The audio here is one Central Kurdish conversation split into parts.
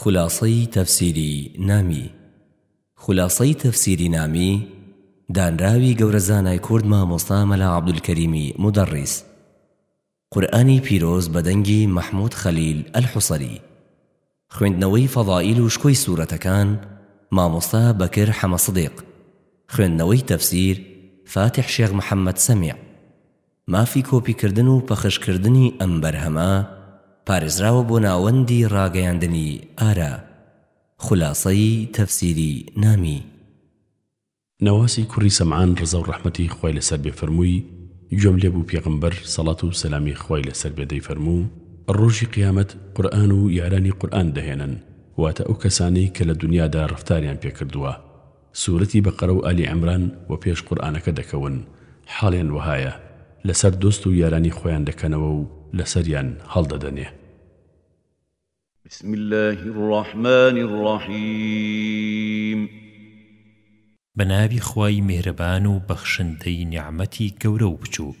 خولاسەی تەفسیری نامی خولاسەی تەفسیری نامی دانراوی گەورە زانای کورد مامۆستا مەلا عەبدولکەریمی مودەڕیس قورئانی پیرۆز بە دەنگی مەحمود خەلیل ئەلحوسەری خوێندنەوەی فەضائیل و شکۆی سورەتەکان مامۆستا بەکر حەمە سدیق خوێندنەوەی تەفسیر فاتیح شێخ محەمەد سەمیع مافی کۆپیکردن و پەخشکردنی ئەم بەرهەمە پارێزراوە بۆ ناوەندی ڕاگەیاندنی ئارا خولاسەی تەفسیری نامی. نەواسی کوڕی سەمعان ڕەزاو ڕەحمەتی خوای لەسەر بێ فەرمووی گوێم لێ بوو پێغەمبەر سەڵات و سەلامی خوای لەسەر بێ دەیفەرموو ڕۆژی قیامەت قورئان و یارانی قورئان دەهێنن واتە ئەو کەسانەی کە لە دونیادا ڕەفتاریان پێ کردووە سورەتی بەقەرە و ئالی عمران وە پێش قورئانەکە دەکەون حاڵیان وەهایە لەسەر دۆست و یارانی خۆیان دەکەنەوە و لەسەریان هەڵدەدەنێ. بسم اللە الرحمن الرحیم. بەناوی خوای میهرەبان و بەخشندەی نیعمەتی گەورە و بچوک.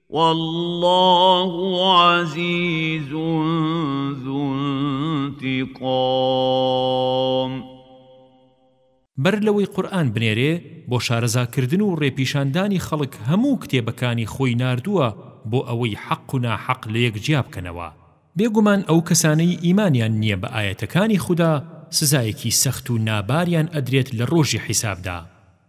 واللە عزیز ذو انتقام. بەر لەوەی قورئان بنێرێ بۆ شارەزاکردن و ڕێپیشاندانی خەڵک هەموو کتێبەکانی خۆی ناردووە بۆ ئەوەی حەق و ناحەق لەیەک جیابکەنەوە، بێگومان ئەو کەسانەی ئیمانیان نییە بە ئایەتەکانی خودا سزایەکی سەخت و ناباریان ئەدرێت لە ڕۆژی حیسابدا.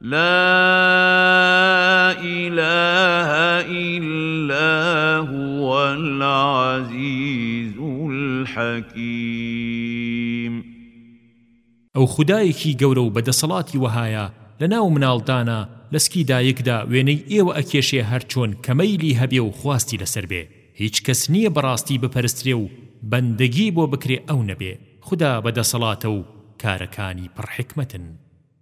لااله الا هو العزیز الحکیم ئەو خودایەکی گەورە و بە دەسەڵاتی وەهایە لەناو مناڵدانا لە سکی دایکدا وێنەی ئێوە ئەکێشێ هەرچۆن کە مەیلی هەبێ و خواستی لەسەر بێ هیچ کەس نییە بەڕاستی بپەرسترێ و بەندەگی بۆ بکرێ ئەو نەبێ خودا بە دەسەڵاتە و کارەکانی پڕ حیکمەتن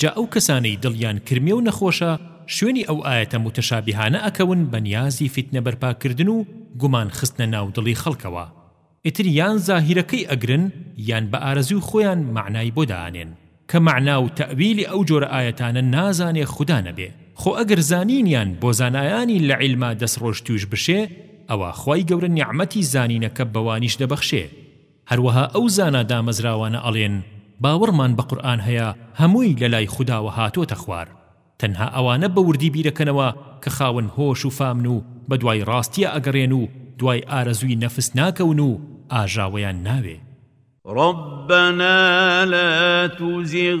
جا ئەو کەسانەی دڵیان کرمێ و نەخۆشە شوێنی ئەو ئایەتە موتەشابیهانە ئەکەون بە نیازی فیتنە بەرپا کردن و گومان خستنە ناو دڵی خەڵکەوە ئیتر یان زاهیرەکەی ئەگرن یان بە ئارەزوی خۆیان مەعنای بۆ دانێن کە مەعنا و تەئویلی ئەو جۆرە ئایەتانە نازانێ خودا نەبێ خۆ ئەگەر زانینیان بۆ زانایانی لە عیلما دەست ڕۆشتوش بشێ ئەوا خوای گەورە نیعمەتی زانینەکە بەوانیش دەبەخشێ هەروەها ئەو زانا دامەزراوانە ئەڵێن باوەڕمان بە قورئان هەیە هەمووی لەلای خوداوە هاتۆتە خوار تەنها ئەوانە بە وردی بیرەکەنەوە کە خاوەن هۆش و فامن و بەدوای ڕاستیا ئەگەڕێن و دوای ئارەزووی نەفس ناکەون و ئاژاوەیان ناوێ. ربنا لا تزغ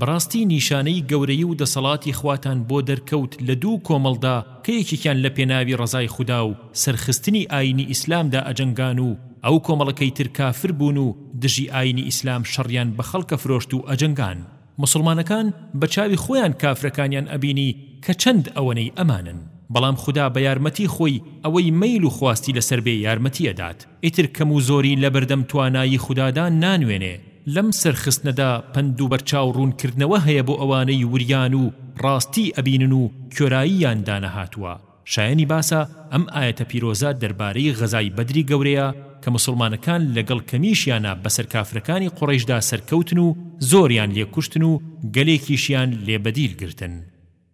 بەڕاستی نیشانەی گەورەی و دەسەڵاتی خواتان بۆ دەرکەوت لە دوو کۆمەڵدا کە یەکێکیان لە پێناوی ڕەزای خودا و سەرخستنی ئاینی ئیسلامدا ئەجەنگان و ئەو کۆمەڵەکەی تر کافر بوون و دژی ئاینی ئیسلام شەڕیان بە خەڵکە فرۆشت و ئەجەنگان موسڵمانەکان بە چاوی خۆیان کافرەکانیان ئەبینی کە چەند ئەوەنەی ئەمانن بەڵام خودا بە یارمەتی خۆی ئەوەی مەیل و خواستی لەسەر بێ یارمەتی ئەدات. ئیتر کەم و زۆری لەبەردەم توانایی خودادا نانوێنێ. لەم سەرخستنەدا پەند و بەرچاو ڕوونکردنەوە هەیە بۆ ئەوانەی وریان و ڕاستیی ئەبینن و کۆراییان دانەهاتووە. شایەنی باسە ئەم ئایەتە پیرۆزە دەربارەی غەزای بەدری گەورەیە کە موسڵمانەکان لەگەڵ کەمیشیانا بەسەر کافرەکانی قوڕەیشدا سەرکەوتن و زۆریان لێ کوشتن و گەلێکیشیان لێ بەدیل گرتن.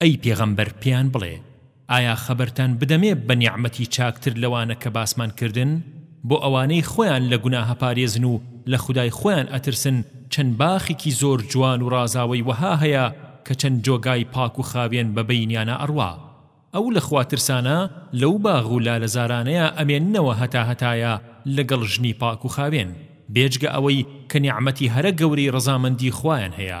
ئەی پێغەمبەر پێیان بڵێ، ئایا خەبەرتان بدەمێ بە نیعمەتی چاکتر لەوانە کە باسمان کردن؟ بۆ ئەوانەی خۆیان لە گوناهە پارێزن و لە خودای خۆیان ئەترسن چەند باخێکی زۆر جوان و ڕازاوەی وەها هەیە کە چەند جۆگای پاک و خاوێن بە بەینیانا ئەڕوا ئەو لە خوا ترسانە لەو باغ و لالەزارانەیا ئەمێننەوە هەتا هەتایە لەگەڵ ژنی پاک و خاوێن بێجگە ئەوەی کە نیعمەتی هەرە گەورەی ڕەزامەندی خوایان هەیە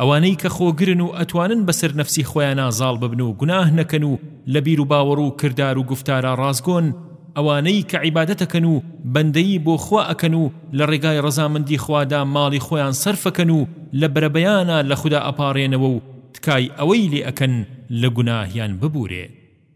ئەوانەی کە خۆگرن و ئەتوانن بەسەر نەفسی خۆیانا زاڵ ببن و گوناه نەکەن و لە بیر و باوەڕ و کردار و گوفتارا ڕاستگۆن ئەوانەی کە عیبادەتەکەن و بەندەیی بۆ خوا ئەکەن و لە ڕێگای ڕەزامەندی خوادا ماڵی خۆیان سەرفەکەن و لە بەرەبەیانا لە خودا ئەپاڕێنەوە و تکای ئەوەی لێ ئەکەن لە گوناهیان ببورێ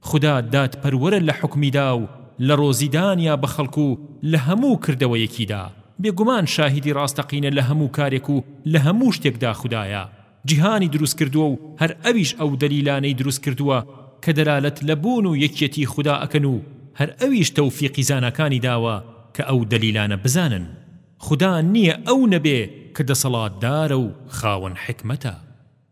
خودا دادپەروەرە لە حوکمیدا و لە ڕۆزیدانیا بە خەڵک و لە هەموو کردەوەیەکیدا، بێگومان شاهیدی ڕاستەقینە لە هەموو کارێک و لە هەموو شتێکدا خودایە جیهانی دروستکردووە و هەر ئەویش ئەو دەلیلانەی دروستکردووە کە دەلالەت لە بوون و یەکیەتی خودا ئەکەن و هەر ئەویش تەوفیقی زاناکانی داوە کە ئەو دەلیلانە بزانن خودا نییە ئەو نەبێ کە دەسەڵاتدارە و خاوەن حیکمەتە.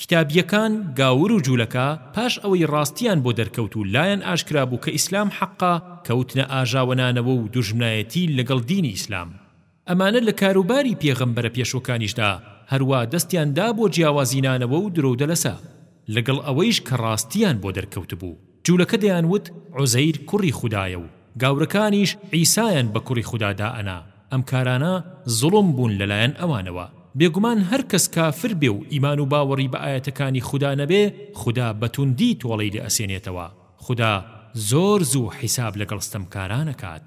کتابییەکان، گاور و جولەکە، پاش ئەوەی ڕاستییان بۆ دەرکەوت و لایان ئاشکرا بوو کە ئیسلام حەقە، کەوتنە ئاژاوەنانەوە و دوژمنایەتی لەگەڵ دینی ئیسلام. ئەمانە لە کاروباری پێغەمبەرە پێشوەکانیشدا هەروا دەستیان دا بۆ جیاوازی نانەوە و درۆودەلەسە، لەگەڵ ئەوەیش کە ڕاستییان بۆ دەرکەوتبوو. جوولەکە دەیان وت عوزەیر کوڕی خودایە و گاورەکانیش عیسایان بە کوڕی خودا دائەنا، ئەم کارانە زوڵم بوون لەلایەن ئەوانەوە. بێگومان هەر کەس کافر بێ و ئیمان و باوەڕی بە ئایەتەکانی خودا نەبێ، خودا بە توندی تۆڵەی لێ ئەسێنێتەوە. خودا زۆر زوو حیساب لەگەڵ ستەمکاران ئەکات.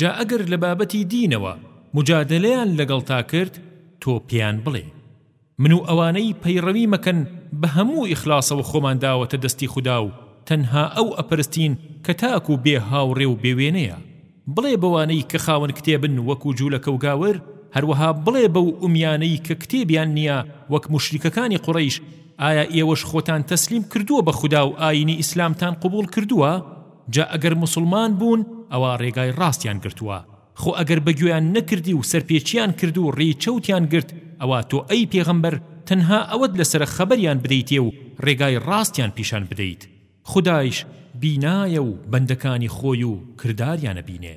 جا ئەگەر لە بابەتی دینەوە موجادەلەیان لەگەڵتا کرد تۆ پێیان بڵێ من و ئەوانەی پەیڕەوی مەکەن بە هەموو ئیخلاسەوە خۆمان داوەتە دەستی خودا و تەنها ئەو ئەپەرستین کە تاک و بێ هاوڕێ و بێ وێنەیە بڵێ بەوانەی کە خاوەن کتێبن وەکو جولەکە و گاور هەروەها بڵێ بەو ئومیانەی کە کتێبیان نییە وەک موشریکەکانی قوڕەیش ئایا ئێوەش خۆتان تەسلیم کردووە بە خودا و ئاینی ئیسلامتان قبوڵ کردووە؟ جا ئەگەر موسڵمان بوون ئەوا ڕێگای ڕاستیان گرتووە خۆ ئەگەر بە گوێیان نەکردی و سەرپێچیان کرد و ڕێی چەوتیان گرت ئەوا تۆ ئەی پێغەمبەر تەنها ئەوەت لەسەرە خەبەریان بدەیتێ و ڕێگای ڕاستیان پیشان بدەیت خودایش بینایە و بەندەکانی خۆی و کرداریان ئەبینێ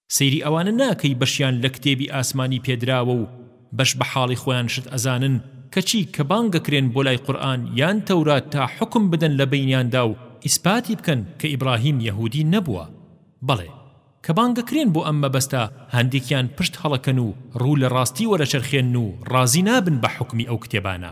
سەیری ئەوانە ناکەی بەشیان لە کتێبی ئاسمانی پێدراوە و بەش بە حاڵی خۆیان شت ئەزانن کەچی کە بانگەکرێن بۆ لای قورئان یان تەورات تا حوکم بدەن لە بەینیاندا و ئیسپاتی بکەن کە ئیبراهیم یەهودی نەبووە بەڵێ کە بانگەکرێن بۆ ئەم مەبەستە هەندێکیان پشت هەڵەکەن و ڕوو لە ڕاستی وەرەچەرخێن و ڕازی نابن بە حوکمی ئەو کتێبانە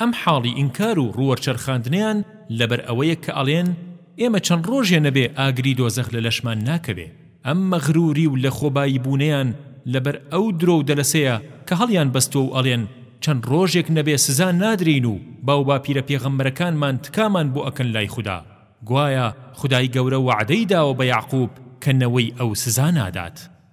ئەم حاڵی ئینکار و ڕووەرچەرخاندنەیان لەبەر ئەوەیە کە ئەڵێن ئێمە چەند ڕۆژێ نەبێ ئاگری دۆزەخ لە لەشمان ناکەوێ ئەم مەغروری و لەخۆبایی بوونەیان لەبەر ئەو درۆ و دەلەسەیە کە هەڵیان بەستوە و ئەڵێن چەند ڕۆژێک نەبێ سزا نادرێین و باوباپیرە پێغەمبەرەکانمان تکامان بۆ ئەکەن لای خودا گوایە خودای گەورە وەعدەی داوە بە یەعقوب کە نەوەی ئەو سزا نادات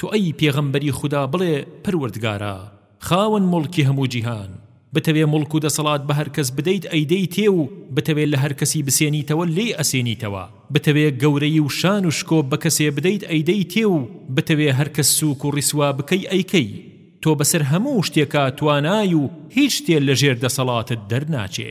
تۆ ئەی پێغەمبەری خودا بڵێ پەروەردگارا خاوەن موڵکی هەموو جیهان بتەوێ موڵک و دەسەڵات بە هەر کەس بدەیت ئەیدەیتێ و بتەوێ لە هەر کەسی بسێنیتەوە لێی ئەسێنیتەوە بتەوێ گەورەی و شان و شکۆ بە کەسێ بدەیت ئەیدەیتێ و بتەوێ هەر کەس سووک و ڕیسوا بکەی ئەیکەی تۆ بەسەر هەموو شتێکا توانای و هیچ شتێ لە ژێر دەسەڵاتت دەرناچێ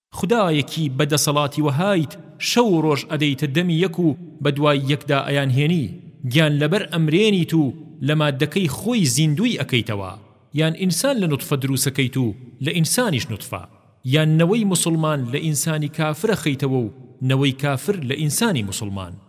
خودایەکی بە دەسەڵاتی وەهایت شەو و ڕۆژ ئەدەیتە دەمی یەک و بە دوای یەکدا ئەیانهێنی گیان لەبەر ئەمرێنیت و لە ماددەکەی خۆی زیندووی ئەکەیتەوە یان ئینسان لە نوتفە دروسەکەیت و لە ئینسانیش نوتفە یان نەوەی موسڵمان لە ئینسانی کافرە خەیتەوە و نەوەی کافر لە ئینسانی موسڵمان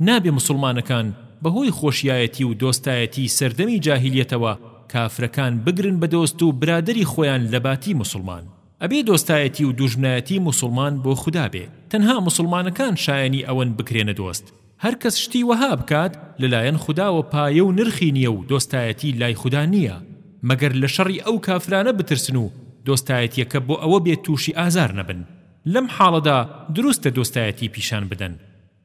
نابێ موسڵمانەکان بە هۆی خۆشیایەتی و دۆستایەتی سەردەمی جاهیلیەتەوە کافرەکان بگرن بە دۆست و برادەری خۆیان لە باتی موسڵمان ئەبێ دۆستایەتی و دوژمنایەتی موسڵمان بۆ خودا بێ تەنها موسڵمانەکان شایەنی ئەوەن بکرێنە دۆست هەر کەس شتی وەها بکات لە لایەن خوداوە پایە و نرخی نیە و دۆستایەتی لای خودا نیە مەگەر لە شەڕی ئەو کافرانە بترسن و دۆستایەتیەکە بۆ ئەوە بێ توشی ئازار نەبن لەم حاڵەدا دروستە دۆستایەتی پیشان بدەن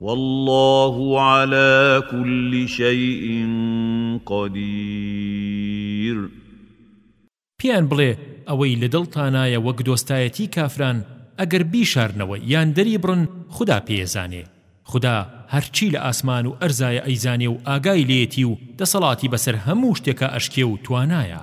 واللە علی کل شیء قدیر. پێیان بڵێ ئەوەی لە دڵتانایە وەک دۆستایەتی کافران ئەگەر بیشارنەوە یان دەریبڕن خودا پێیەزانێ خودا هەرچی لە ئاسمان و ئەرزایە ئەیزانێ و ئاگای لێیەتی و دەسەڵاتی بەسەر هەموو شتێکا ئەشکێ و توانایە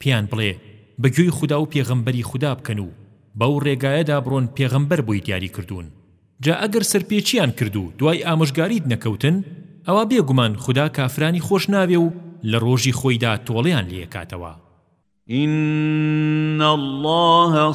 پێیان بڵێ بە گوێی خودا و پێغەمبەری خودا بکەن و بەو ڕێگایەدا بڕۆن پێغەمبەر بۆی دیاری کردوون جا ئەگەر سەرپێچییان کرد و دوای ئامۆژگاریت نەکەوتن ئەوا بێگومان خودا کافرانی خۆش ناوێ و لە ڕۆژی خۆیدا تۆڵەیان لێ ئەکاتەوە. إن الله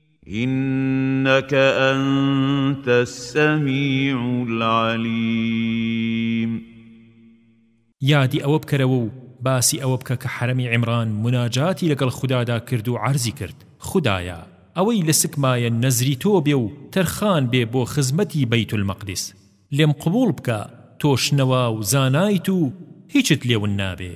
انک انت السمیع العلیم. یادی ئەوە بکەرەوە و باسی ئەوە بکە کە حەرەمی عیمران موناجاتی لەگەڵ خودادا کرد و عەرزی کرد، خودایە ئەوەی لە سکمایە نەزری تۆ بێ و تەرخان بێ بۆ خزمەتی بەیت المەقدس، لێم قبوڵ بکە تۆ شنەوا و زانایت و هیچت لێ ون نابێ.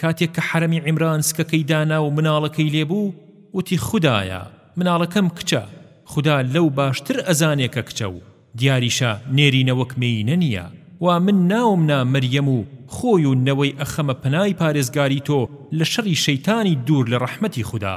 کاتێک کە حەرەمی عیمران سکەکەی دانا و مناڵەکەی لێ بوو وتی خودایە مناڵەکەم کچە خودا لەو باشتر ئەزانێ کە کچە و دیاریشە نێرینە وەک مێینە نییە وا من ناوم نا مەریەم و خۆی و نەوەی ئەخەمە پەنای پارێزگاری تۆ لە شەڕی شەیتانی دوور لە ڕەحمەتی خودا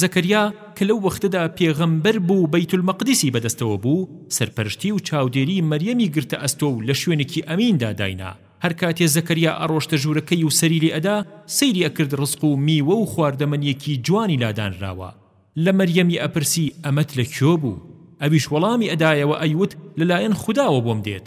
زەکەریا کە لەو وەختەدا پێغەمبەر بوو بەیت المقدسی بەدەستەوە بوو سەرپەرشتی و چاودێری مەریەمی گرتە ئەستۆ و لە شوێنێکی ئەمیندا داینا هەر کاتێ زەکەریا ئەڕۆشتە ژوورەکەی و سەری لێ ئەدا سەیری ئەکرد ڕزق و میوە و خواردەمەنیەکی جوانی لا دانراوە لە مەریەمی ئەپرسی ئەمەت لە کوێ بوو ئەویش وەڵامی ئەدایەوە ئەیوت لەلایەن خوداوە بۆم دێت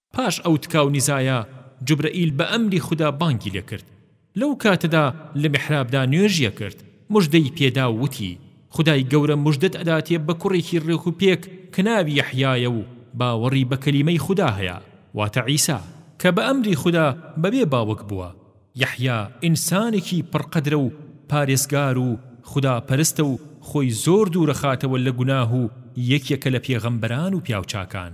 پاش ئەو تکا و نیزایە جوبرەئیل بە ئەمری خودا بانگی لێ کرد. لەو کاتەدا لە میحرابدا نوێژی ئەکرد، مژدەی پێ دا و وتی، خودای گەورە مژدەت ئەداتێ بە کوڕێکی ڕێک و پێک کە ناوی یەحیایە و باوەڕی بە کەلیمەی خودا هەیە، واتە عیسا، کە بە ئەمری خودا بە بێ باوک بووە. یەحیا ئینسانێکی پڕ قەدرە و پارێزگار و خودا پەرستە و خۆی زۆر دوور ئەخاتەوە لە گوناه و یەکێکە لە پێغەمبەران و پیاوچاکان.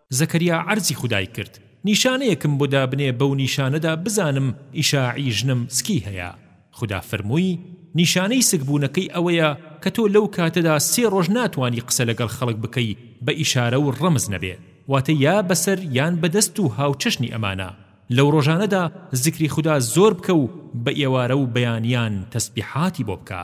زەکەریا عەرزی خودای کرد نیشانەیەکم بۆ دابنێ بەو نیشانەدا بزانم ئیشاعی ژنم سکی هەیە خودا فەرمووی نیشانەی سکبوونەکەی ئەوەیە کە تۆ لەو کاتەدا سێ ڕۆژ ناتوانی قسە لەگەڵ خەڵک بکەی بە ئیشارە و ڕەمز نەبێ واتە یا بەسەر یان بەدەست و هاوچەشنی ئەمانە لەو ڕۆژانەدا زیکری خودا زۆر بکە و بە ئێوارە و بەیانیان تەسبیحاتی بۆ بکە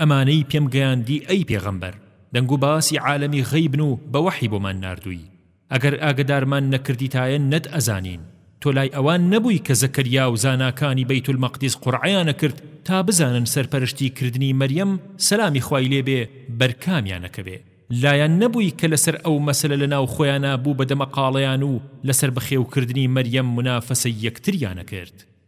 ئەمانەی پێم گەیاندی ئەی پێغەمبەر دەنگ و باسی عالەمی غەیبن و بە وەحی بۆمان ناردووی ئەگەر ئاگەدارمان نەکردیتایە نەت ئەزانین تۆ لای ئەوان نەبووی کە زەکەریا و زاناکانی بەیت المەقدیس قورعەیانە کرد تا بزانن سەرپەرشتی کردنی مەریەم سەلامی خوای لێ بێ بەر کامیان ئەکەوێ لایان نەبووی کە لەسەر ئەو مەسەلە لەناو خۆیانا بوو بە دەمەقاڵەیان و لەسەر بەخێوکردنی مەریەم منافەسەی یەکتریانە کرد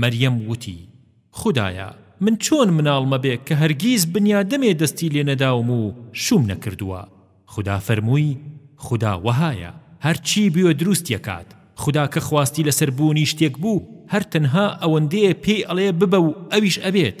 مەریەم وتی، خودایە، من چۆن مناڵمە بێ کە هەرگیز بنیادەمێ دەستی لێ نەداوم و شووم نەکردووە؟ خودا فەرمووی، خودا وەهایە، هەر چی بوێ دروستی ئەکات، خودا کە خواستی لەسەر بوونی شتێک بوو، هەر تەنها ئەوەندەیە پێی ئەڵێ ببە و ئەویش ئەبێت.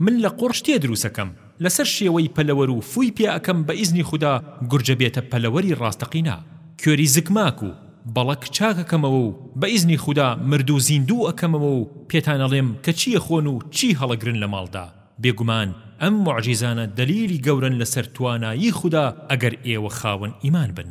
من لە قوڕ شتێ دروست ئەکەم لەسەر شێوەی پەلەوەر و فووی پێ ئەکەم بە ئیزنی خودا گورجە بێتە پەلەوەری ڕاستەقینە کێری زکماک و بەڵەک چاک ئەکەمەوە و بە ئیزنی خودا مردوو زیندوو ئەکەمەوە و پێتان ئەڵێم کە چی ئەخۆن و چی هەڵەگرن لە ماڵدا بێگومان ئەم موعجیزانە دەلیلی گەورەن لەسەر توانایی خودا ئەگەر ئێوە خاوەن ئیمان بن.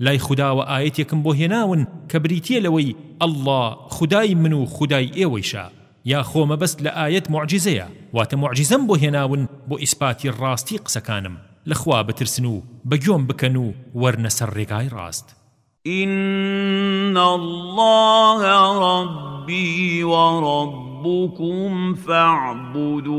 لای خوداوە ئایەتێکم بۆ هێناون کە بریتییە لەوەی، اللە، خودای من و خودای ئێوەیشە، یا خۆ مەبەست لە ئایەت موعجیزەیە، واتە موعجیزەم بۆ هێناون بۆ ئیسپاتی ڕاستی قسەکانم، لە خوا بترسن و بە گوێم بکەن و وەرنە سەر ڕێگای ڕاست. ان اللە ربی و ربکم فاعبدوه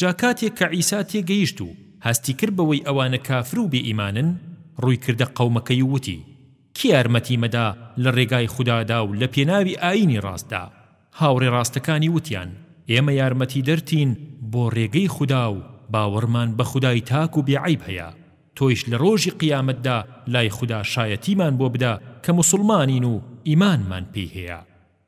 جا کاتێک کە عیسا تێگەیشت و هەستی کرد بەوەی ئەوانە کافر و بێ ئیمانن، ڕووی کردە قەومەکەی و وتی، کێ یارمەتیم ئەدا لە ڕێگای خودادا و لە پێناوی ئایینی ڕاستدا؟ هاوڕێ ڕاستەکانی وتیان، ئێمە یارمەتیدەرتین بۆ ڕێگەی خودا و باوەڕمان بە خودای تاک و بێ عەیب هەیە، تۆیش لە ڕۆژی قیامەتدا لای خودا شایەتیمان بۆ بدە کە موسڵمانین و ئیمانمان پێی هەیە.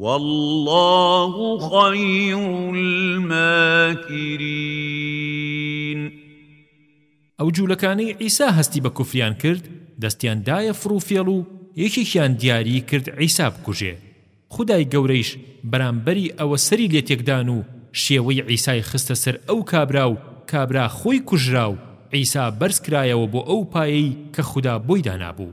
واللە خیر الماکرین. ئەو جولەکانەی عیسا هەستی بە کوفریان کرد دەستیان دایە فڕو فێڵ و یەکێکیان دیاری کرد عیسا بکوژێ خودای گەورەیش بەرامبەری ئەوە سەری لێ تێکدان و شێوەی عیسای خستە سەر ئەو کابرا و کابرا خۆی کوژرا و عیسا بەرز کرایەوە بۆ ئەو پایەی کە خودا بۆی دانابوو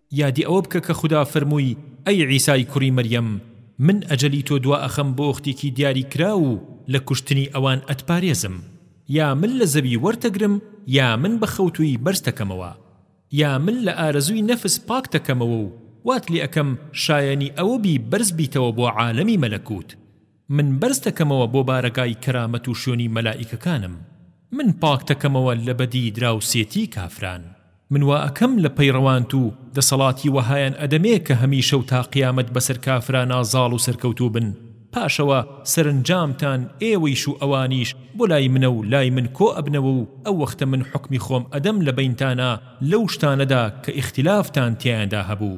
یادی ئەوە بکە کە خودا فەرمووی، ئەی عیسای کوڕی مەریەم، من ئەجەلی تۆ دوائەخەم بۆ وەختێکی دیاری کراو و لە کوشتنی ئەوان ئەتپارێزم، یا من لە زەوی وەرتەگرم یا من بە خەوتوویی بەرزتەکەمەوە، یا من لە ئارەزووی نەفس پاکتەکەمەوە و وات لێئەکەم شایەنی ئەوە بی بەرز بیتەوە بۆ عالەمی مەلەکوت. من بەرز تەکەمەوە بۆ بارەگای کەرامەت و شوێنی مەلائیکەکانم من پاک تەکەمەوە لە بەدی دراوسێتی کافران من وا ئەکەم لە پەیڕەوانت و دەسەڵاتی وەهایان ئەدەمێ کە هەمیشە و تا قیامەت بەسەر کافرانا زاڵ و سەرکەوتوو بن پاشەوە سەرنجامتان ئێوەیش و ئەوانیش بۆ لای منە و لای من کۆ ئەبنەوە و ئەو وەختە من حوکمی خۆم ئەدەم لە بەینتانا لەو شتانەدا کە ئیختیلافتان تیایاندا هەبوو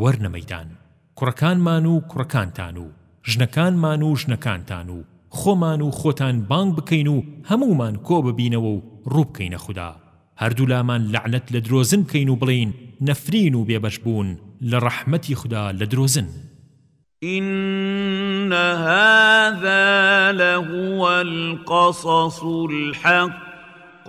وەرنە مەیدان، کوڕەکانمان و کوڕەکانتان و ژنەکانمان و ژنەکانتان و خۆمان و خۆتان بانگ بکەین و هەموومان کۆ ببینەوە و ڕوو بکەینە خودا، هەردوولامان لەعنەت لە درۆزن بکەین و بڵێین، نەفرین و بێبەشبوون لە ڕەحمەتی خودا لە درۆزن. إن هذا لهو القصص الحق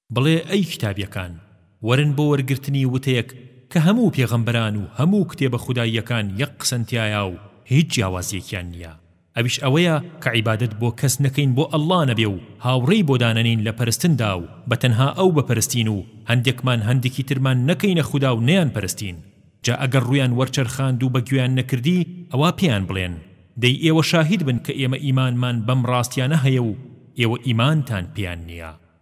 بڵێ ئەی کتابیەکان وەرن بۆ وەرگرتنی وتەیەک کە هەموو پێغەمبەران و هەموو کتێبە خوداییەکان یەک قسەن تیایا و هیچ جیاوازیەکیان نیە ئەویش ئەوەیە کە عیبادەت بۆ کەس نەکەین بۆ اللە نەبێ و هاوڕێی بۆ دانەنێین لە پەرستندا و بەتەنها ئەو بپەرستین و هەندێکمان هەندێکی ترمان نەکەینە خودا و نەیان پەرستین جا ئەگەر ڕوویان وەرچەرخاند و بەگوێیان نەکردی ئەوا پێیان بڵێن دەی ئێوە شاهید بن کە ئێمە ئیمانمان بەم ڕاستیانە هەیە و ئێوە ئیمانتان پێیان نیە.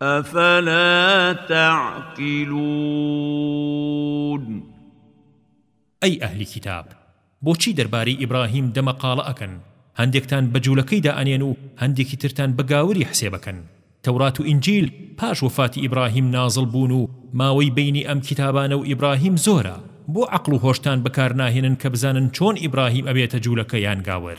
افلا تعقلون. ئەی ئەهلی کیتاب بۆچی دەربارەی ئیبراهیم دەمەقاڵە ئەکەن هەندێکتان بە جولەکەی دائەنێن و هەندێکی ترتان بە گاوری حسێب ئەکەن تەورات و ئینجیل پاش وەفاتی ئیبراهیم نازڵ بوون و ماوەی بەینی ئەم کیتابانە و ئیبراهیم زۆرە بۆ عەقڵ و هۆشتان بەکار ناهێنن کە بزانن چۆن ئیبراهیم ئەبێتە جولەکە یان گاور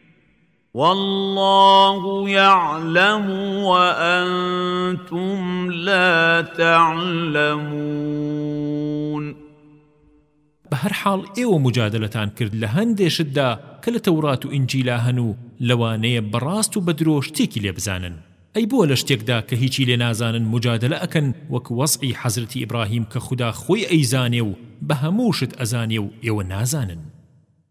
واللە یعلم وانتم لا تعلمون بەهەر حاڵ ئێوە موجادەلەتان کرد لە هەندێ شتدا کە لە تەوڕات و ئینجیلا هەن و لەوانەیە بە ڕاست و بە درۆ شتێکی لێ بزانن ئەی بۆ لە شتێکدا کە هیچی لێ نازانن موجادەلە ئەکەن وەک وەزعی حەزرەتی ئیبراهیم کە خودا خۆی ئەیزانێ و بە هەموو شت ئەزانێ و ئێوە نازانن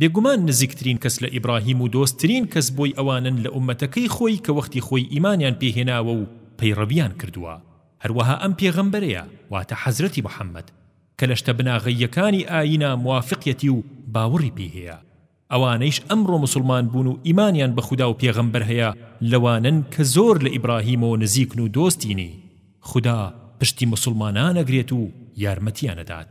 بێگومان نزیکترین کەس لە ئیبراهیم و دۆستترین کەس بۆی ئەوانەن لە ئوممەتەکەی خۆی کە وەختی خۆی ئیمانیان پێ هێناوە و پەیڕەویان کردووە هەروەها ئەم پێغەمبەرەیە واتە حەزرەتی محمد کە لە شتە بناغەییەکانی ئایینە موافقیەتی و باوەڕی پێی هەیە ئەوانەیش ئەمڕۆ موسڵمان بوون و ئیمانیان بە خودا و پێغەمبەر هەیە لەوانەن کە زۆر لە ئیبراهیمەوە نزیکن و دۆستینی خودا پشتی موسڵمانان ئەگرێت و یارمەتیان ئەدات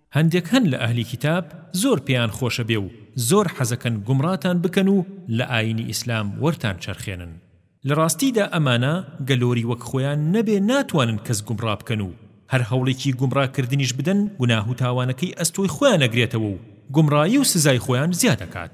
هەندێک هەن لە ئەهلی کیتاب زۆر پێیان خۆشە بێ و زۆر حەزەکەن گومڕاتان بکەن و لە ئایینی ئیسلام وەرتان چەرخێنن لە ڕاستیدا ئەمانە گەلۆری وەک خۆیان نەبێ ناتوانن کەس گومڕا بکەن و هەر هەوڵێکی گومڕا کردنیش بدەن گوناه و تاوانەکەی ئەستۆی خۆیان ئەگرێتەوە و گومڕایی و سزای خۆیان زیاد ئەکات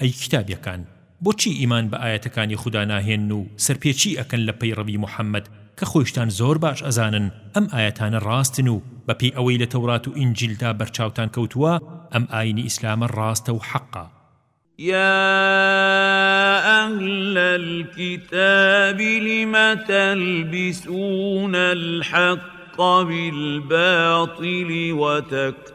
ئەی کتابیەکان بۆچی ئیمان بە ئایەتەکانی خودا ناهێن و سەرپێچی ئەکەن لە پەیڕەوی محمد کە خۆیشتان زۆر باش ئەزانن ئەم ئایەتانە ڕاستن و بەپێی ئەوەی لە تەورات و ئینجیلدا بەرچاوتان کەوتووە ئەم ئاینی ئیسلامە ڕاستە و حەقە. يا أهل الكتاب لم تلبسون الحق بالباطل وتكتمون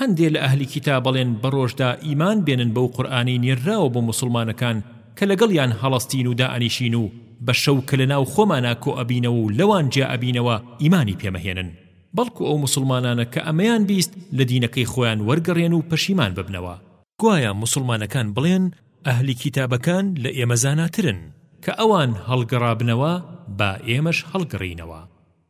هەندێ لە ئەهلی کیتاب ئەڵێن بەڕۆژدا ئیمان بێنن بەو قورئانەی نێرراوە بۆ موسڵمانەکان کە لەگەڵیان هەڵەستین و دائەنیشین و بە شەو کە لەناو خۆمانا کۆئەبینەوە و لەوان جیائەبینەوە ئیمانی پێمەهێنن بەڵکو ئەو موسڵمانانە کە ئەمەیان بیست لە دینەکەی خۆیان وەرگەڕێن و پەشیمان ببنەوە گوایە موسڵمانەکان بڵێن ئەهلی کیتابەکان لە ئێمە زاناترن. کە ئەوان هەڵگەڕابنەوە با ئێمەش هەڵگەڕێینەوە.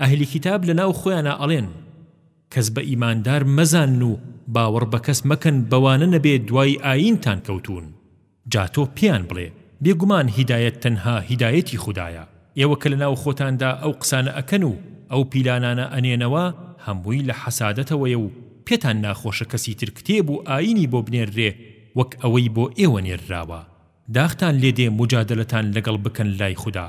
ئەهلی کیتاب لەناو خۆیانا ئەڵێن، کەس بە ئیماندار مەزانن و باوەڕ بە کەس مەکەن بەوانە نەبێ دوای ئایینتان کەوتوون، جا تۆ پێیان بڵێ، بێگومان هیدایەت تەنها هیدایەتی خودایە، ئێوە کە لەناو خۆتاندا ئەو قسانە ئەکەن و ئەو پیلانانە ئەنێنەوە هەمووی لە حەسادەتەوەیە و پێتان ناخۆشە کەسی تر کتێب و ئایینی بۆ بنێررێ وەک ئەوەی بۆ ئێوە نێرراوە، داختان لێ دێ موجادەلەتان لەگەڵ بکەن لای خودا.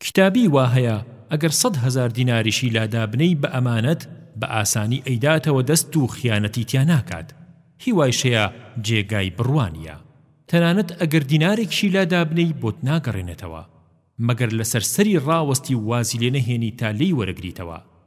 کتابی وا هەیە ئەگەر سەد هەزار دیناریشی لا دابنێی بە ئەمانەت بە ئاسانی ئەیداتەوە دەست و خیانەتی تیا ناکات هیوایشەیە جێگای بڕوا نیە تەنانەت ئەگەر دینارێکشی لا دابنێی بۆت ناگەڕێنێتەوە مەگەر لەسەر سەری ڕاوەستی و وازی لێ نەهێنی تا لێی وەرەگریتەوە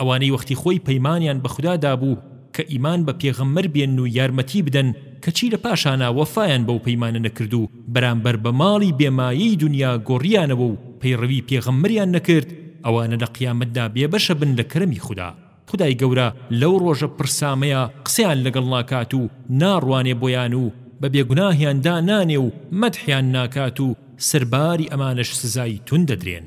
ئەوانەی وەختی خۆی پەیمانیان بە خودا دابوو کە ئیمان بە پێغەمبەر بێنن و یارمەتی بدەن کەچی لە پاشانا وەفایان بەو پەیمانە نەکرد و بەرامبەر بە ماڵی بێ مایەی دونیا گۆڕیانەوە و پەیڕەوی پێغەمبەریان نەکرد ئەوانە لە قیامەتدا بێبەش ئەبن لە کەرەمی خودا خودای گەورە لەو ڕۆژە پڕ سامەیە قسەیان لەگەڵ ناکات و ناڕوانێ بۆیان و بە بێگوناهیان دا نانێ و مەدحیان ناکات و سەرباری ئەمانەش سزای توند دەدرێن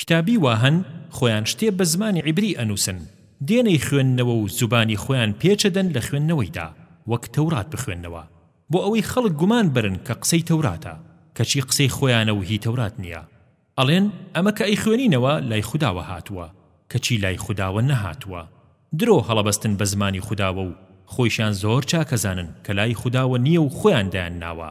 کتابی وا هەن خۆیان شتێ بە زمانی عیبری ئەنووسن دێنەی خوێندنەوە و زوبانی خۆیان پێچەدەن لە خوێندنەوەیدا وەک تەورات بخوێننەوە بۆ ئەوەی خەڵک گومان بەرن کە قسەی تەوراتە کەچی قسەی خۆیانە و هی تەورات نییە ئەڵێن ئەمە کە ئەیخوێنینەوە لای خوداوە هاتووە کەچی لای خوداوە نەهاتووە درۆ هەڵەبەستن بە زمانی خوداوە و خۆیشان زۆر چاکەزانن کە لای خوداوە نییە و خۆیان دایان ناوە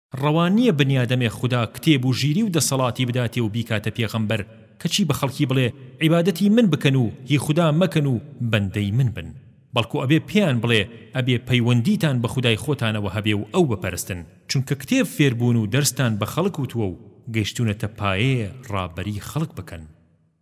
ڕەوا نیە بنیادەمێ خودا کتێب و ژیری و دەسەڵاتی بداتێ و بیکاتە پێغەمبەر کەچی بە خەڵکی بڵێ عیبادەتی من بکەن و هی خودا مەکەن و بەندەی من بن بەڵکو ئەبێ پێیان بڵێ ئەبێ پەیوەندیتان بە خودای خۆتانەوە هەبێ و ئەو بپەرستن چونکە کتێب فێربوون و دەرستان بە خەڵک وتووە و گەیشتوونەتە پایەێ ڕابەری خەڵک بکەن.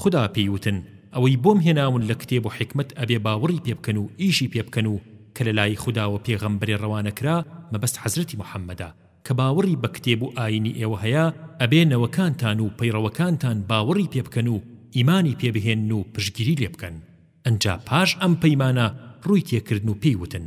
خودا پێی وتن، ئەوەی بۆم هێناون لە کتێب و حیکمەت ئەبێ باوەڕی پێ بکەن و ئیشی پێ بکەن و کە لە لای خوداوە پێغەمبەرێ ڕەوانە کرا مەبەست حەزرەتی محمدە کە باوەڕی بە کتێب و ئاینی ئێوە هەیە ئەبێ نەوەکانتان و پەیڕەوەکانتان باوەڕی پێ بکەن و ئیمانی پێ بهێنن و پشتگیری لێ بکەن ئنجا پاش ئەم پەیمانە ڕووی تێ کردن و پێی وتن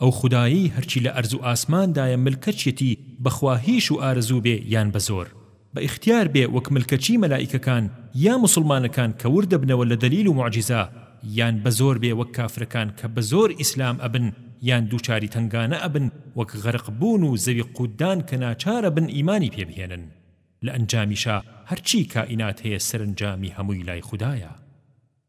ئەو خودایەی هەرچی لە ئەرز و ئاسمان دایە ملکەچیەتی بە خواهیش و ئارەزوو بێ یان بە زۆر بە ئیختیار بێ وەک ملکەچی مەلائیکەکان یا موسڵمانەکان کە ورد دەبنەوە لە دەلیل و موعجیزە یان بە زۆر بێ وەک کافرەکان کە بە زۆر ئیسلام ئەبن یان دووچاری تەنگانە ئەبن وەک غەرق بوون و زەوی قوتدان کە ناچار ئەبن ئیمانی پێ بهێنن لە ئەنجامیشا هەرچی کائینات هەیە سەرەنجامی هەمووی لای خودایە.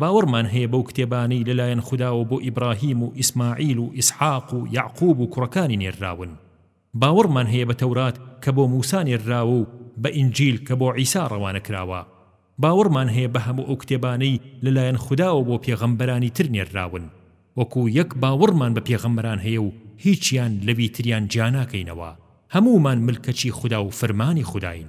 باوەڕمان هەیە بەو کتێبانەی لەلایەن خوداوە بۆ ئیبراهیم و ئیسماعیل و ئیسحاق و یەعقوب و کوڕەکانی نێرراون. باوەڕمان هەیە بە تەورات کە بۆ موسا نێرراوە و بە ئینجیل کە بۆ عیسا ڕەوانە کراوە. باوەڕمان هەیە بە هەموو ئەو کتێبانەی لەلایەن خوداوە بۆ پێغەمبەرانی تر نێرراون. وەکو یەک باوەڕمان بە پێغەمبەران هەیە و هیچیان لەوی تریان جیا ناکەینەوە. هەموومان ملکەچی خودا و فرمانی خوداین.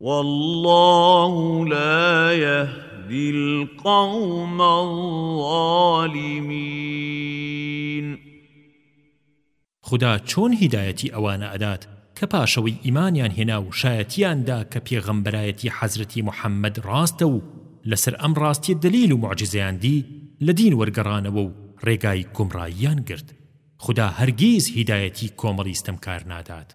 واللە لا یهدی القوم الظالمین خودا چۆن هیدایەتی ئەوانە ئەدات کە پاشەوەی ئیمانیان هێنا و شایەتیان دا کە پێغەمبەرایەتی حەزرەتی محمد ڕاستە و لەسەر ئەم ڕاستیە دەلیل و موعجیزەیان دی لە دین وەرگەڕانەوە و ڕێگای گومڕاییان گرت خودا هەرگیز هیدایەتی کۆمەڵی ستەمکار نادات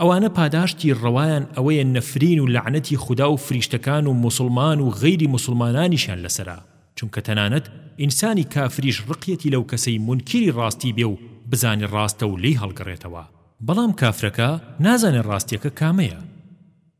ئەوانە پاداشتی ڕەوایان ئەوەیە نەفرین و لەعنەتی خودا و فریشتەکان و موسڵمان و غەیری موسڵمانانیشیان لەسەرە چونکە تەنانەت ئینسانی کافریش ڕقیەتی لەو کەسەی مونکیری ڕاستی بێ و بزانێ ڕاستە و لێی هەڵگەڕێتەوە بەڵام کافرەکە نازانێ ڕاستیەکە کامەیە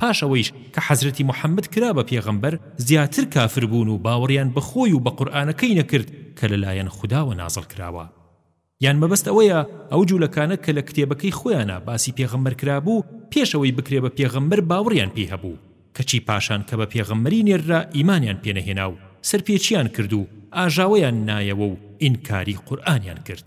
پاش ئەوەیش کە حەزرەتی محمد کرا بە پێغەمبەر زیاتر کافر بوون و باوەڕیان بە خۆی و بە قورئانەکەی نەکرد کە لە لایەن خوداوە نازڵ کراوە یان مەبەست ئەوەیە ئەو جولەکانە کە لە کتێبەکەی خۆیانا باسی پێغەمبەر کرابوو پێش ئەوەی بکرێ بە پێغەمبەر باوەڕیان پێی هەبوو کەچی پاشان کە بە پێغەمبەری نێررا ئیمانیان پێ نەهێنا و سەرپێچیان کرد و ئاژاوەیان نایەوە و ئینکاری قورئانیان کرد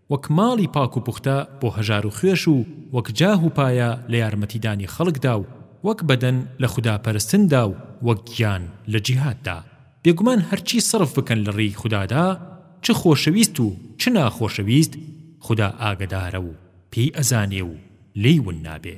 وەک ماڵی پاک و پوختە بۆ هەژار و خوێش و وەک جاه و پایە لە یارمەتیدانی خەڵکدا و وەک بەدەن لە خودا پەرستندا و وەک گیان لە جیهاددا بێگومان هەرچی سەرف بکەن لە ڕێی خودادا چ خۆشەویست و چ ناخۆشەویست خودا ئاگەدارە و پێی ئەزانێ و لێی ون نابێ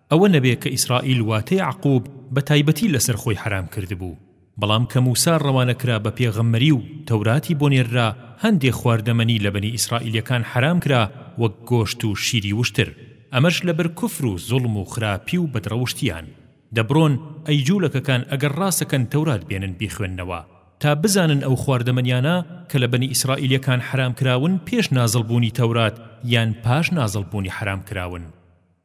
ئەوە نەبێ کە ئیسرائیل واتە یەعقوب بە تایبەتی لەسەر خۆی حەرام کردبوو بەڵام کە موسا ڕەوانە کرا بە پێغەمبەری و تەوراتی بۆ نێررا هەندێ خواردەمەنی لە بەنی ئیسرائیلەکان حەرام کرا وەک گۆشت و شیری وشتر ئەمەش لەبەر کفر و زوڵم و خراپی و بەدڕەوشتیان دەبڕۆن ئەی جولەکەکان ئەگەر ڕاستەکەن تەورات بێنن بیخوێننەوە تا بزانن ئەو خواردەمەنیانە کە لە بەنی ئیسرائیلەکان حەرام کراون پێش نازڵ بوونی تەورات یان پاش نازڵ بوونی حەرام کراون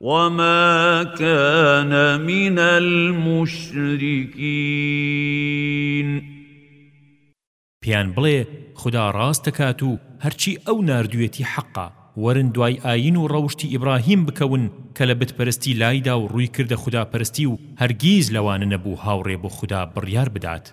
وما كان من المشرکین پێیان بڵێ خودا ڕاست دەکات و هەرچی ئەو ناردوویەتی حەقە وەرن دوای ئایین و ڕەوشتی ئیبڕاهیم بکەون کە لە بتپەرستی لایدا و ڕووی کردە خوداپەرستی و هەرگیز لەوانە نەبوو هاوڕێ بۆ خودا بڕیار بدات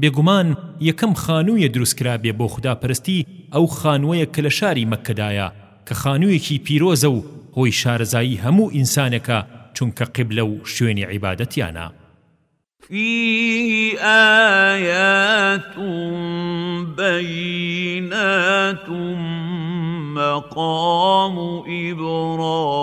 بێگومان یەکەم خانوویە دروستکرابێ بۆ خودا پەرستی ئەو خانووەیە کە لە شاری مەککەدایە کە خانوویەکی پیرۆزە و هۆی شارەزایی هەموو ئینسانێکە چونکە قیبلە و شوێنی عیبادەتیانە فيه آيات بينات مقام إبراهيم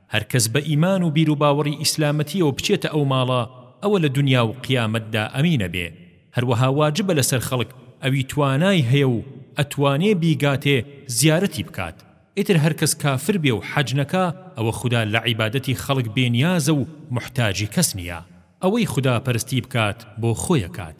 هەر کەس بە ئیمان و بیروباوەڕی ئیسلامەتیەوە بچێتە ئەو ماڵە ئەوە لە دونیا و قیامەتدا ئەمین ئەبێ هەروەها واجبە لەسەر خەڵک ئەوی توانای هەیە و ئەتوانێ بیگاتێ زیارەتی بکات ئیتر هەر کەس کافر بێ و حەج نەکا ئەوە خودا لە عیبادەتی خەڵک بێ نیازە و موحتاجی کەس نیە ئەوەی خودا پەرستی بکات بۆ خۆی ئەکات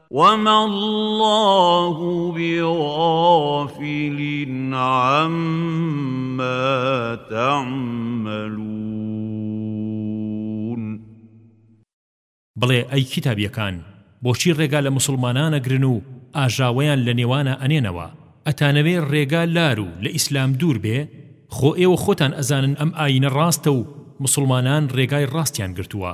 وما الله بغافل عما تعملون بڵێ ئەی کیتابیەکان بۆچی ڕێگا لە موسڵمانان ئەگرن و ئاژاوەیان لە نێوانا ئەنێنەوە ئەتانەوێ ڕێگا لار و لە ئیسلام دوور بێ خۆ ئێوە خۆتان ئەزانن ئەم ئاینە ڕاستە و موسڵمانان ڕێگای ڕاستیان گرتووە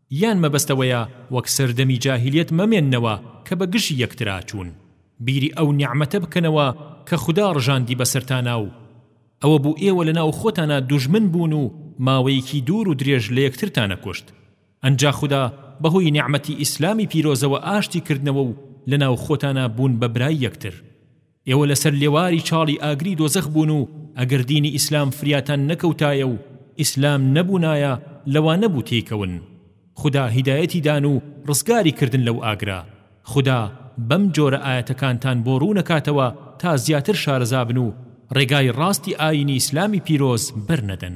یان مەبەست ئەوەیە وەک سەردەمی جاهیلیەت مەمێننەوە کە بە گژی یەکترا چوون بیری ئەو نیعمەتە بکەنەوە کە خودا ڕژاندی بەسەرتانا و ئەوە بوو ئێوە لە ناو خۆتانا دوژمن بوون و ماوەیەکی دوور و درێژ لە یەکترتان ئەکوشت ئەنجا خودا بە هۆی نیعمەتی ئیسلامی پیرۆزەوە ئاشتی کردنەوە و لە ناو خۆتانا بوون بە برای یەکتر ئێوە لەسەر لێواری چاڵی ئاگری دۆزەخ بوون و ئەگەر دینی ئیسلام فریاتان نەکەوتایە و ئیسلام نەبوونایە لەوانەبوو تێیکەون خودا هیدایەتی دان و ڕزگاری کردن لەو ئاگرە خودا بەم جۆرە ئایەتەکانتان بۆ ڕوونەکاتەوە تا زیاتر شارەزابن و ڕێگای ڕاستی ئاینی ئیسلامی پیرۆز بەرنەدەن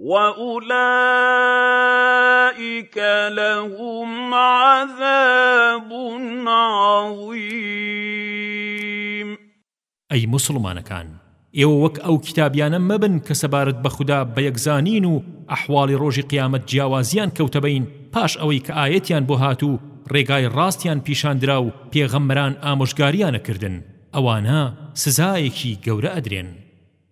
وَأُولَٰئِکَ لَهُمْ عَذَابٌ عَظِیمٌ ئەی موسڵمانەکان، ئێوە وەک ئەو کیتابیانە مەبن کە سەبارەت بە خودا بە یەکزانین و ئەحواڵی ڕۆژی قیامەت جیاوازییان کەوتە بەین پاش ئەوەی کە ئایەتیان بۆ هات و ڕێگای ڕاستیان پیشان درا و پێغەمبەران ئامۆژگارییان ئەکردن ئەوانە سزایەکی گەورە ئەدرێن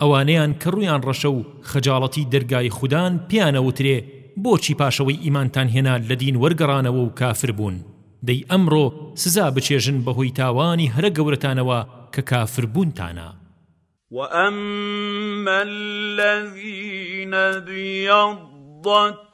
ئەوانەیان کە ڕوویان ڕەشە و خەجاڵەتی دەرگای خودان پێیان ئەوترێ بۆچی پاشەوەی ئیمانتان هێنا لە دین وەرگەڕانەوە و کافر بوون دەی ئەمڕۆ سزا بچێژن بە هۆی تاوانی هەرە گەورەتانەوە کە کافر بوونتانە. وَأَمَّا الَّذِينَ ابْيَضَّتْ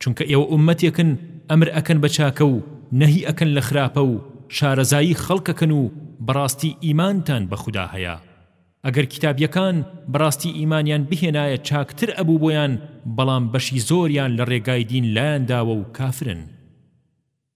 چونکە ئێوە ئوممەتێکن ئەمر ئەکەن بە چاکە و نەهی ئەکەن لە خراپە و شارەزایی خەڵک ئەکەن و بەڕاستی ئیمانتان بە خودا هەیە ئەگەر کیتابیەکان بەڕاستی ئیمانیان بهێنایە چاکتر ئەبوو بۆیان بەڵام بەشی زۆریان لە ڕێگای دین لایان داوە و کافرن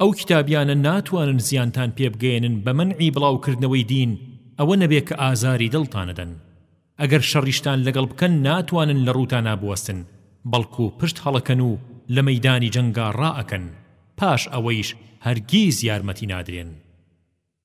ئەو کیتابیانە ناتوانن زیانتان پێ بگەیەنن بە مەنعی بڵاو کردنەوەی دین ئەوە نەبێ کە ئازاری دڵتان ئەدەن ئەگەر شەڕیشتان لەگەڵ بکەن ناتوانن لە ڕووتانا بوەستن بەڵکو پشت هەڵەکەن و لە مەیدانی جەنگا ڕائەکەن پاش ئەوەیش هەرگیز یارمەتی نادرێن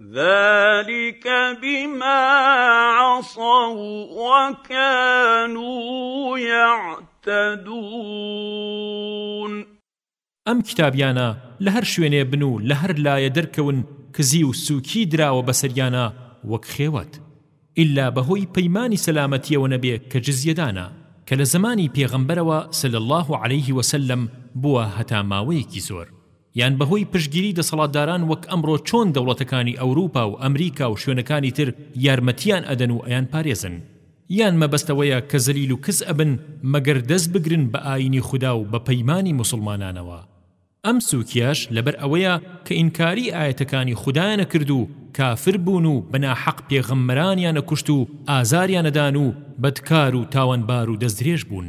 ذلک بما عصوا وکانوا یعتدون ئەم کتابیانە لە هەر شوێنێ بن و لە هەر لایێ دەرکەون کزی و سوکی دراوە بەسەریانا وەک خێوەت ئیلا بەهۆی پەیمانی سەلامەتیەوە نەبێ کە جزیەدانە کە لە زەمانی پێغەمبەرەوە صلی اللە علیه وسلم بووە هەتا ماوەیەکی زۆر یان بەهۆی پشتگیری دەسەڵاتداران وەک ئەمڕۆ چۆن دەوڵەتەکانی ئەوروپا و ئەمریکا و شوێنەکانی تر یارمەتیان ئەدەن و ئەیانپارێزن یان مەبەست ئەوەیە کە زەلیل و کز ئەبن مەگەر دەست بگرن بە ئاینی خودا و بە پەیمانی موسڵمانانەوە ئەم سوکیەش لەبەر ئەوەیە کە ئینکاری ئایەتەکانی خودایان ئەکرد و کافر بوون و بە ناحەق پێغەمبەرانیان ئەکوشت و ئازاریان ئەدان و بەدکار و تاوانبار و دەستدرێژ بوون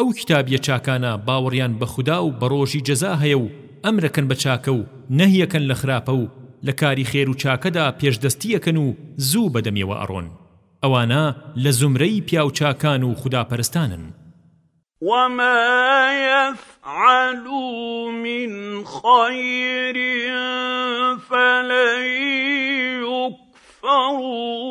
ئەو کیتابیە چاکانە باوەڕیان بە خودا و بە ڕۆژی جەزا هەیە و ئەمرەکەن بە چاکە و نەهیەکەن لە خراپە و لە کاری خێر و چاکەدا پێش دەستی ئەکەن و زوو بە دەمیەوە ئەڕۆن ئەوانە لە زومرەی پیاو چاکان و خودا پەرستانن. وما يفعلوا من خير فلن يكفروه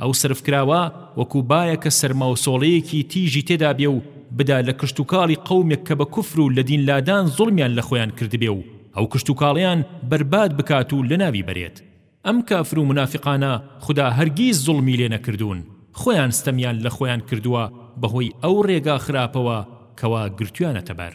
ئەو سەرفکراوە وەکو بایەکە سەرماوسۆڵەیەکی تیژی تێدا بێ و بدا لە کشتوکاڵی قەومێک کە بە کوفر و لەدین لادان زوڵمیان لە خۆیان کردبێ و ئەو کشتوکاڵیان بەرباد بکات و لەناوی بەرێت ئەم کافر و منافقانە خودا هەرگیز زوڵمی لێ نەکردوون خۆیان ستەمیان لە خۆیان کردووە بەهۆی ئەو ڕێگا خراپەوە کەوا گرتویانەتە بەر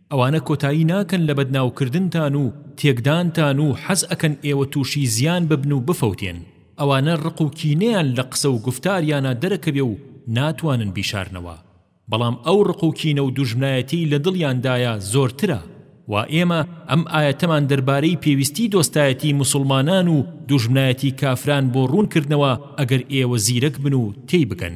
ئەوانە کۆتایی ناکەن لە بەدناو کردنتان و تێکدانتان و حەز ئەکەن ئێوە تووشی زیان ببن و بفەوتێن ئەوانە ڕق و کینەیان لە قسە و گوفتاریانا دەرەکەوێ و ناتوانن بیشارنەوە بەڵام ئەو ڕق و کینە و دوژمنایەتیەی لە دڵیاندایە زۆرترە وا ئێمە ئەم ئایەتەمان دەربارەی پێویستی دۆستایەتی موسوڵمانان و دوژمنایەتی کافران بۆ ڕوون کردنەوە ئەگەر ئێوە زیرەک بن و تێی بگەن.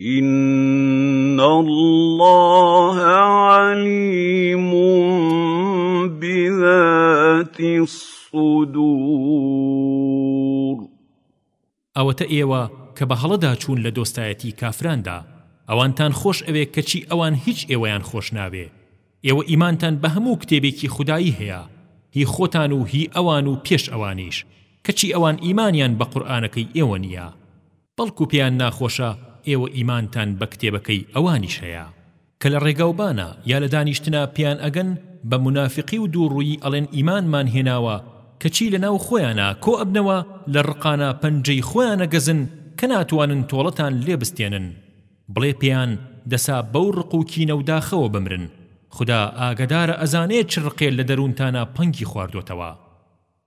إن الله عليم بذات الصدور ئەوەتە ئێوە کە بە هەڵەدا چوون لە دۆستایەتی کافراندا ئەوانتان خۆش ئەوێ کەچی ئەوان هیچ ئێوەیان خۆش ناوێ ئێوە ئیمانتان بە هەموو کتێبێکی خودایی هەیە هی خۆتان و هی ئەوان و پێش ئەوانیش کەچی ئەوان ئیمانیان بە قورئانەکەی ئێوە نییە بەڵکو پێیان ناخۆشە ئێوە ئیمانتان بە کتێبەکەی ئەوانیش هەیە کە لە ڕێگاوبانە یا لە دانیشتنە پێیان ئەگەن بە مونافیقی و دوو ڕوویی ئەڵێن ئیمانمان هێناوە کەچی لە ناو خۆیانا کۆ ئەبنەوە لە ڕقانا پەنجەی خۆیان ئەگەزن کە ناتوانن تۆڵەتان لێ بستێنن بڵێ پێیان دەسا بەو ڕق و کینە و داخەوە بمرن خودا ئاگەدارە ئەزانێ چ ڕقێ لە دەروونتانا پەنگی خواردۆتەوە.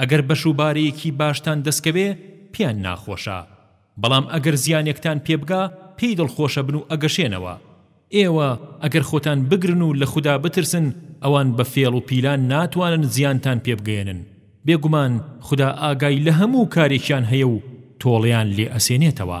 ئەگەر بەش و بارێکی باشتان دەستکەوێ پێیان ناخۆشە، بەڵام ئەگەر زیانێکتان پێبگا پێی دڵخۆشەبن و ئەگەشێنەوە. ئێوە ئەگەر خۆتان بگرن و لە خودا بترسن ئەوان بە فێڵ و پیلان ناتوانن زیانتان پێبگەیەنن، بێگومان خودا ئاگای لە هەموو کارێکیان هەیە و تۆڵەیان لێ ئەسێنێتەوە.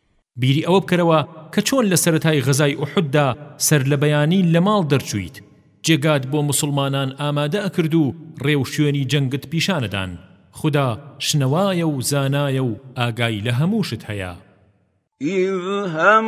بیری ئەوە بکەرەوە کە چۆن لە سەرەتای غەزای ئوحوددا سەرلەبەیانی لە ماڵ دەرچوویت، جێگات بۆ موسڵمانان ئامادە ئەکرد و ڕێوشوێنی جەنگت پیشان ئەدان، خودا شنوایە و زانایە و ئاگای لە هەموو شت هەیە. اذ هم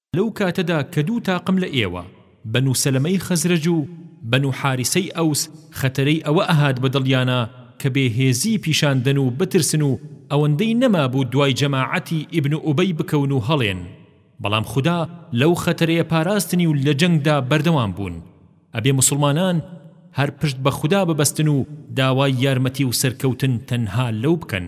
لەو کاتەدا کە دوو تاقم لە ئێوە، بەنو سەلەمەی خەزرەج و بەنو حارسەی ئەوس، خەتەرەی ئەوە ئەهات بە دڵیانا کە بێ هێزیی پیشان دەن و بترسن و ئەوەندەی نەمابوو دوای جەماعەتی ئیبن ئوبەی بکەون و هەڵێن، بەڵام خودا لەو خەتەرەیە پاراستنی و لە جەنگدا بەردەوام بوون. ئەبێ موسڵمانان هەر پشت بە خودا ببەستن و داوای یارمەتی و سەرکەوتن تەنها لەو بکەن.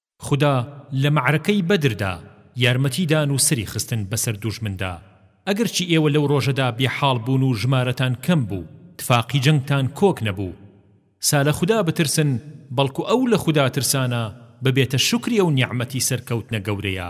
خودا لە مەعرەکەی بەدردا یارمەتی دان و سەری خستن بەسەر دوژمندا، ئەگەرچی ئێوە لەو ڕۆژەدا بێ حاڵ بوون و ژمارەتان کەم بوو، تفاقی جەنگتان کۆک نەبوو. سا لە خودا بترسن، بەڵکو ئەو لە خودا ترسانە ببێتە شوکری ئەو نیعمەتی سەرکەوتنە گەورەیە.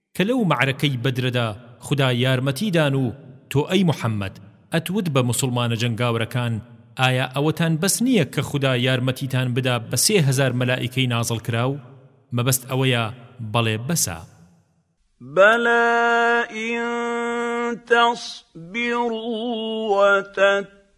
کە لەو مەعرەکەی بەدرەدا خودا یارمەتی دان و تۆ ئەی محمد ئەتوت بە موسڵمانە جەنگاورەکان ئایا ئەوەتان بەس نیە کە خودا یارمەتیتان بدا بە سێ هەزار مەلائیکەی نازڵ کراو مەبەست ئەوەیە بەڵێ بەسە بەلە ان تصبروا وتتقوا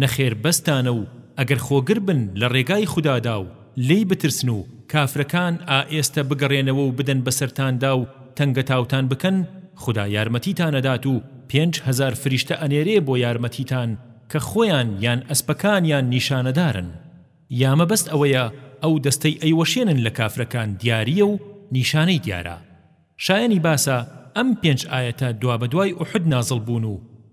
نەخێر بەستانە و ئەگەر خۆگر بن لە ڕێگای خودادا و لێی بترسن و کافرەکان ئا ئێستە بگەڕێنەوە و بدەن بەسەرتاندا و تەنگەتاوتان بکەن خودا یارمەتیتان ئەدات و پێنج هەزار فریشتە ئەنێرێ بۆ یارمەتیتان کە خۆیان یان ئەسپەکانیان نیشانەدارن یا مەبەست ئەوەیە ئەو دەستەی ئەیوەشێنن لە کافرەکان دیارییە و نیشانەی دیارە شایەنی باسە ئەم پێنج ئایەتە دوابەدوای ئوحود نازڵ بوون و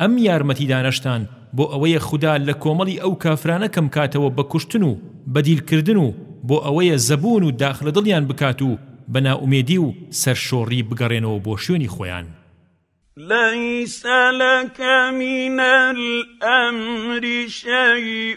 ئەم یارمەتیدانەشتان بۆ ئەوەیە خودا لە کۆمەڵی ئەو کافرانە کەم کاتەوە بە کوشتن و بە دیل کردن و بۆ ئەوەیە زەبوون و داخ لە دڵیان بکات و بە نائومێدی و سەرشۆڕی بگەڕێنەوە بۆ شوێنی خۆیان. ليس لك من الأمر شيء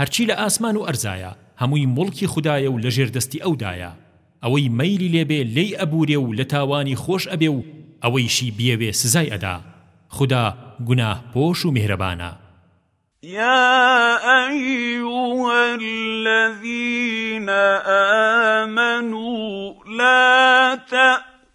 هەرچی لە ئاسمان و ئەرزایە هەمووی موڵکی خودایە و لەژێر دەستی ئەودایە، ئەوەی مەیلی لێ بێ لێی ئەبوورێ و لە تاوانی خۆش ئەبێ و ئەوەیشی بیەوێ سزای ئەدا، خودا گوناه پۆش و میهرەبانە. يا أيها الذين آمنوا لا تأكلوا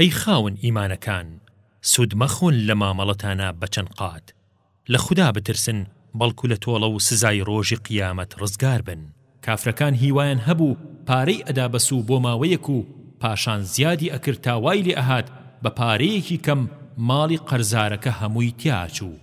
ئەی خاوەن ئیمانەکان سود مەخۆن لە مامەڵەتانا بە چەند قات، لە خودا بترسن بەڵکو لە تۆڵە و سزای ڕۆژی قیامەت ڕزگار بن. کافرەکان هیوایان هەبوو پارەی ئەدا بە سوو بۆ ماوەیەک و پاشان زیادی ئەکرد تا وای لێ ئەهات بە پارەیەکی کەم ماڵی قەرزارەکە هەمووی تیا ئەچوو.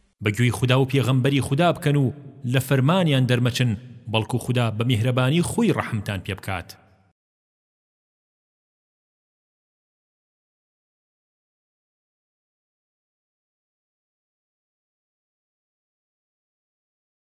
بە گوێی خودا و پێغەمبەری خودا بکەن و لە فەرمانیان دەرمەچن، بەڵکو خودا بە میهرەبانی خۆی ڕەحمتان پێ بکات.